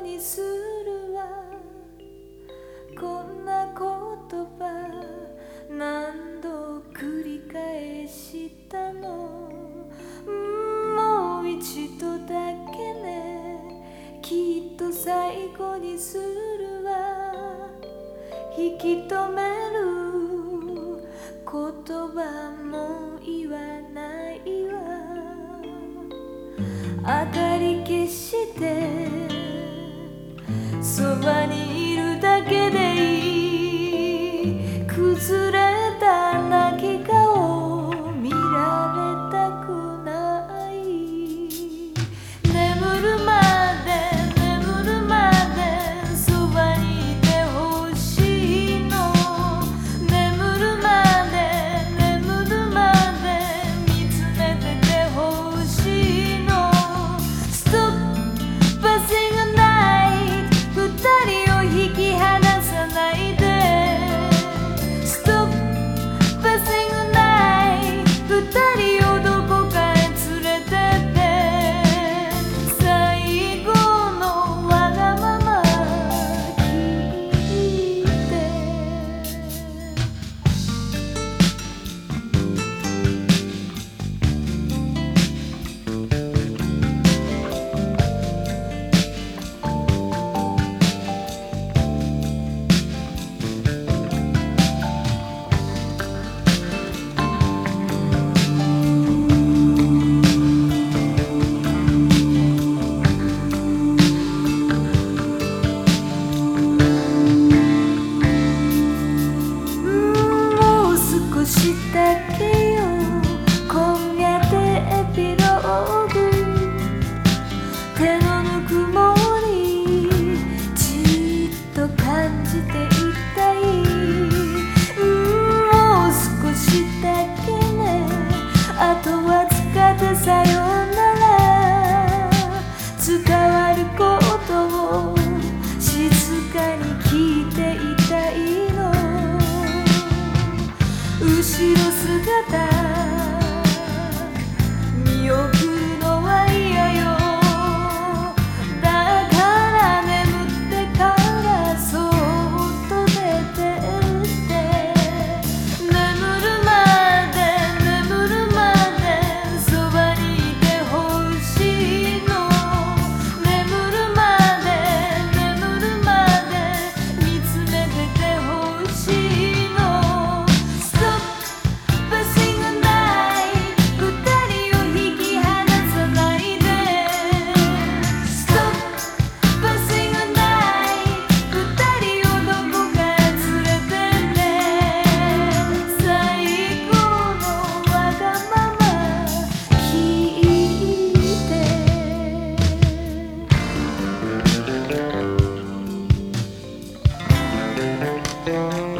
にするわ。こんな言葉何度繰り返したの。もう一度だけね。きっと最後にするわ。引き止める言葉感じていたいもう少しだけね。あとはずかでさよなら。伝わることを静かに聞いていたいの。後ろ姿。見送 Música